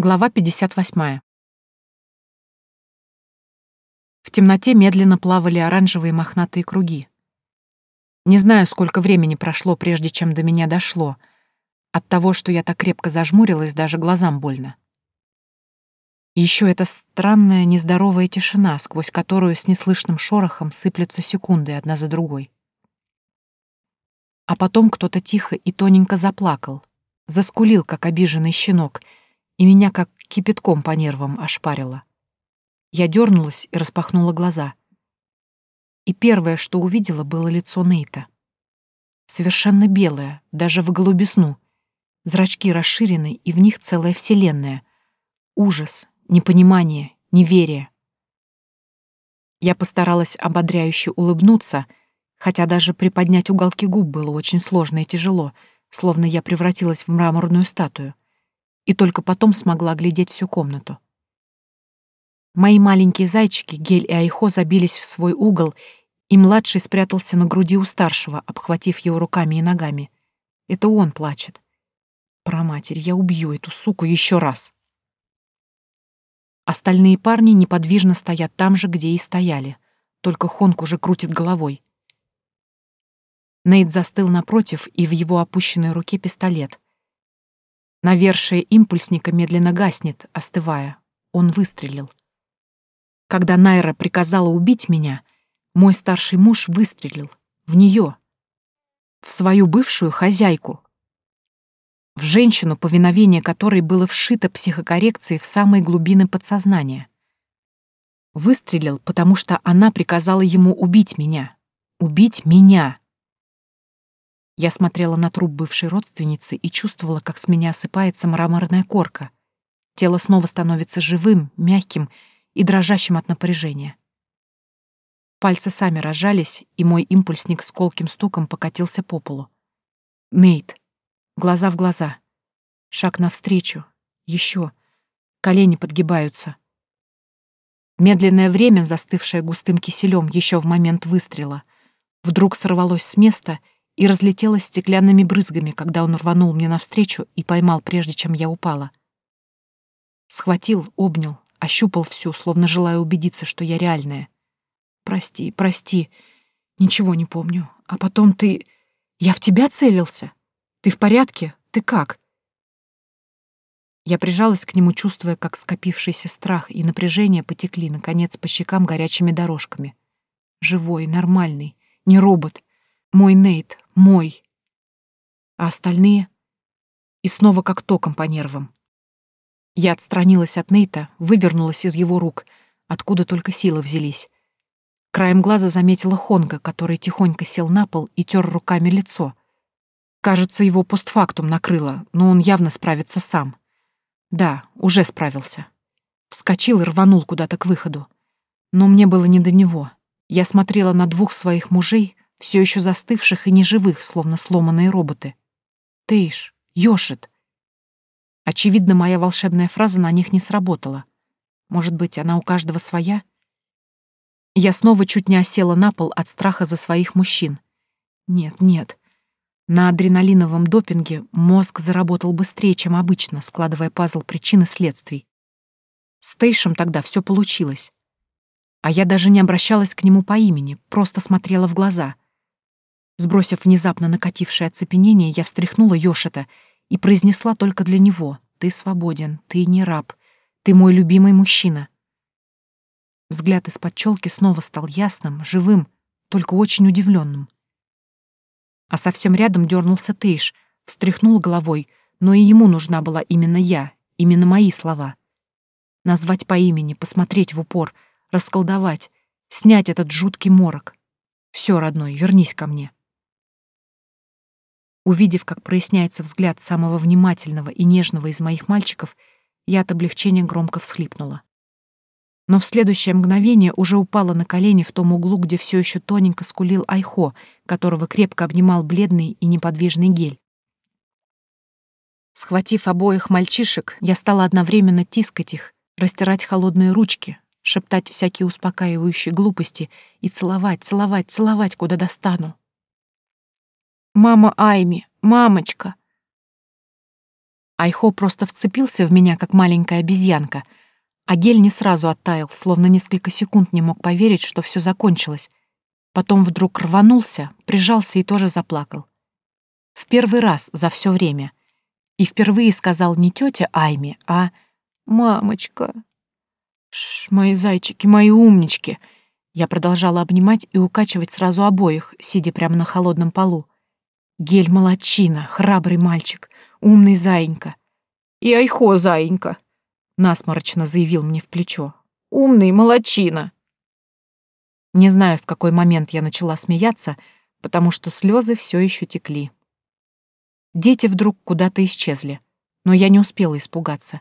Глава 58. В темноте медленно плавали оранжевые мохнатые круги. Не знаю, сколько времени прошло, прежде чем до меня дошло. От того, что я так крепко зажмурилась, даже глазам больно. Еще эта странная, нездоровая тишина, сквозь которую с неслышным шорохом сыплются секунды одна за другой. А потом кто-то тихо и тоненько заплакал, заскулил, как обиженный щенок — и меня как кипятком по нервам ошпарило. Я дернулась и распахнула глаза. И первое, что увидела, было лицо Нейта. Совершенно белое, даже в голубесну. Зрачки расширены, и в них целая вселенная. Ужас, непонимание, неверие. Я постаралась ободряюще улыбнуться, хотя даже приподнять уголки губ было очень сложно и тяжело, словно я превратилась в мраморную статую и только потом смогла глядеть всю комнату. Мои маленькие зайчики, Гель и Айхо, забились в свой угол, и младший спрятался на груди у старшего, обхватив его руками и ногами. Это он плачет. Про матерь, я убью эту суку еще раз. Остальные парни неподвижно стоят там же, где и стояли. Только Хонг уже крутит головой. Нейт застыл напротив, и в его опущенной руке пистолет. Навершие импульсника медленно гаснет, остывая. Он выстрелил. Когда Найра приказала убить меня, мой старший муж выстрелил. В нее. В свою бывшую хозяйку. В женщину, повиновение которой было вшито психокоррекцией в самые глубины подсознания. Выстрелил, потому что она приказала ему убить меня. Убить меня. Я смотрела на труп бывшей родственницы и чувствовала, как с меня осыпается мраморная корка. Тело снова становится живым, мягким и дрожащим от напряжения. Пальцы сами разжались, и мой импульсник с колким стуком покатился по полу. Нейт. Глаза в глаза. Шаг навстречу. Еще. Колени подгибаются. Медленное время, застывшее густым киселем еще в момент выстрела, вдруг сорвалось с места — и разлетелась стеклянными брызгами, когда он рванул мне навстречу и поймал, прежде чем я упала. Схватил, обнял, ощупал всю, словно желая убедиться, что я реальная. «Прости, прости, ничего не помню. А потом ты... Я в тебя целился? Ты в порядке? Ты как?» Я прижалась к нему, чувствуя, как скопившийся страх и напряжение потекли, наконец, по щекам горячими дорожками. Живой, нормальный, не робот. Мой Нейт, мой. А остальные? И снова как током по нервам. Я отстранилась от Нейта, вывернулась из его рук, откуда только силы взялись. Краем глаза заметила Хонга, который тихонько сел на пол и тер руками лицо. Кажется, его постфактум накрыло, но он явно справится сам. Да, уже справился. Вскочил и рванул куда-то к выходу. Но мне было не до него. Я смотрела на двух своих мужей, все еще застывших и неживых, словно сломанные роботы. Тейш, Йошит. Очевидно, моя волшебная фраза на них не сработала. Может быть, она у каждого своя? Я снова чуть не осела на пол от страха за своих мужчин. Нет, нет. На адреналиновом допинге мозг заработал быстрее, чем обычно, складывая пазл причин и следствий. С Тейшем тогда все получилось. А я даже не обращалась к нему по имени, просто смотрела в глаза — Сбросив внезапно накатившее оцепенение, я встряхнула Йошета и произнесла только для него «Ты свободен, ты не раб, ты мой любимый мужчина». Взгляд из-под челки снова стал ясным, живым, только очень удивленным. А совсем рядом дернулся Тейш, встряхнул головой, но и ему нужна была именно я, именно мои слова. Назвать по имени, посмотреть в упор, расколдовать, снять этот жуткий морок. Все, родной, вернись ко мне. Увидев, как проясняется взгляд самого внимательного и нежного из моих мальчиков, я от облегчения громко всхлипнула. Но в следующее мгновение уже упала на колени в том углу, где все еще тоненько скулил Айхо, которого крепко обнимал бледный и неподвижный гель. Схватив обоих мальчишек, я стала одновременно тискать их, растирать холодные ручки, шептать всякие успокаивающие глупости и целовать, целовать, целовать, куда достану. Мама Айми, мамочка. Айхо просто вцепился в меня, как маленькая обезьянка, а гель не сразу оттаял, словно несколько секунд не мог поверить, что все закончилось. Потом вдруг рванулся, прижался и тоже заплакал. В первый раз за все время. И впервые сказал не тетя Айми, а «мамочка». Ш, мои зайчики, мои умнички. Я продолжала обнимать и укачивать сразу обоих, сидя прямо на холодном полу. Гель молодчина, храбрый мальчик, умный заинька. И айхо заинька, насморочно заявил мне в плечо. Умный молодчина. Не знаю, в какой момент я начала смеяться, потому что слезы все еще текли. Дети вдруг куда-то исчезли, но я не успела испугаться.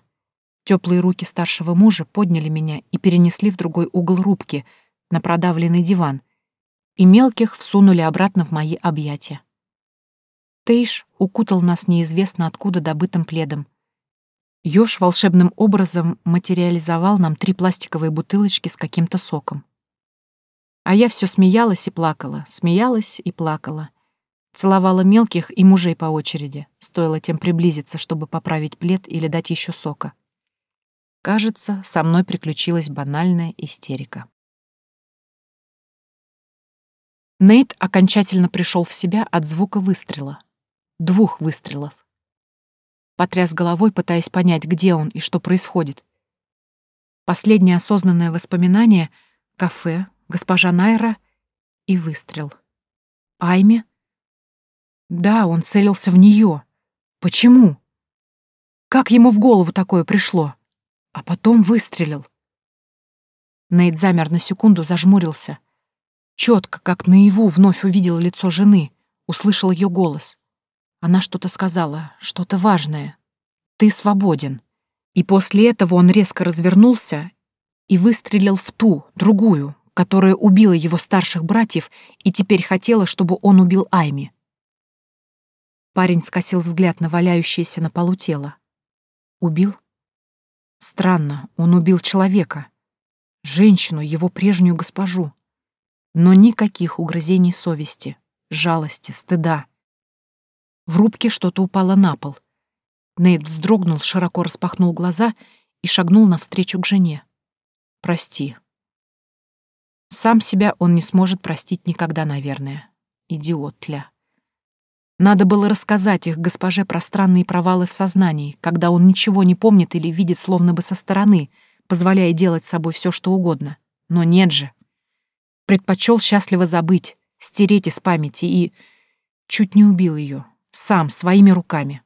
Теплые руки старшего мужа подняли меня и перенесли в другой угол рубки, на продавленный диван, и мелких всунули обратно в мои объятия. Тейш укутал нас неизвестно откуда добытым пледом. Ёж волшебным образом материализовал нам три пластиковые бутылочки с каким-то соком. А я все смеялась и плакала, смеялась и плакала. Целовала мелких и мужей по очереди, стоило тем приблизиться, чтобы поправить плед или дать еще сока. Кажется, со мной приключилась банальная истерика. Нейт окончательно пришел в себя от звука выстрела. Двух выстрелов. Потряс головой, пытаясь понять, где он и что происходит. Последнее осознанное воспоминание — кафе, госпожа Найра и выстрел. Айме? Да, он целился в нее. Почему? Как ему в голову такое пришло? а потом выстрелил. Нейт замер на секунду, зажмурился. Четко, как наяву, вновь увидел лицо жены, услышал ее голос. Она что-то сказала, что-то важное. «Ты свободен». И после этого он резко развернулся и выстрелил в ту, другую, которая убила его старших братьев и теперь хотела, чтобы он убил Айми. Парень скосил взгляд на валяющееся на полу тело. Убил? Странно, он убил человека. Женщину, его прежнюю госпожу. Но никаких угрызений совести, жалости, стыда. В рубке что-то упало на пол. Нейт вздрогнул, широко распахнул глаза и шагнул навстречу к жене. «Прости». Сам себя он не сможет простить никогда, наверное. Идиот тля. Надо было рассказать их госпоже про странные провалы в сознании, когда он ничего не помнит или видит словно бы со стороны, позволяя делать с собой все, что угодно. Но нет же. Предпочел счастливо забыть, стереть из памяти и... Чуть не убил ее. Сам, своими руками.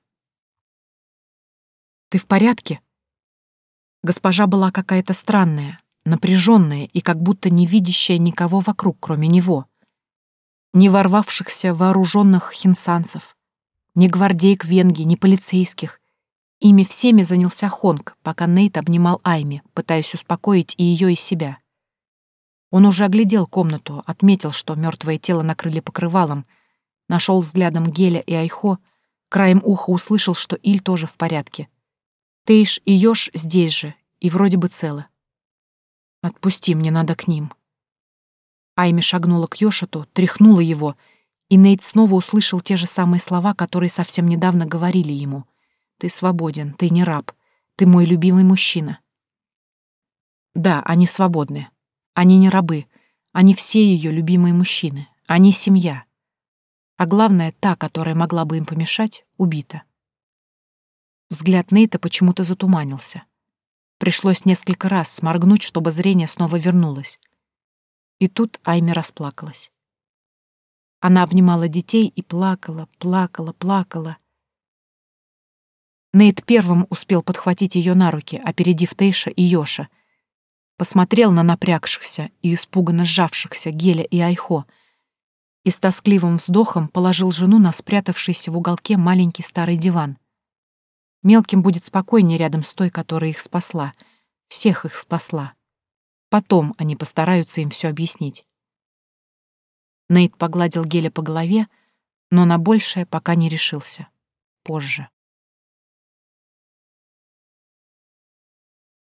«Ты в порядке?» Госпожа была какая-то странная, напряженная и как будто не видящая никого вокруг, кроме него — ни ворвавшихся вооруженных хинсанцев, ни гвардейк Венги, ни полицейских. Ими всеми занялся Хонг, пока Нейт обнимал Айми, пытаясь успокоить и ее, и себя. Он уже оглядел комнату, отметил, что мертвое тело накрыли покрывалом, нашел взглядом Геля и Айхо, краем уха услышал, что Иль тоже в порядке. Тейш и Ёж здесь же, и вроде бы целы. «Отпусти, мне надо к ним», Айми шагнула к Йошету, тряхнула его, и Нейт снова услышал те же самые слова, которые совсем недавно говорили ему. «Ты свободен, ты не раб, ты мой любимый мужчина». Да, они свободны. Они не рабы. Они все ее любимые мужчины. Они семья. А главное, та, которая могла бы им помешать, убита. Взгляд Нейта почему-то затуманился. Пришлось несколько раз сморгнуть, чтобы зрение снова вернулось. И тут Айми расплакалась. Она обнимала детей и плакала, плакала, плакала. Нейт первым успел подхватить ее на руки, опередив Тейша и Йоша. Посмотрел на напрягшихся и испуганно сжавшихся Геля и Айхо и с тоскливым вздохом положил жену на спрятавшийся в уголке маленький старый диван. Мелким будет спокойнее рядом с той, которая их спасла. Всех их спасла. Потом они постараются им все объяснить. Нейт погладил Геля по голове, но на большее пока не решился. Позже.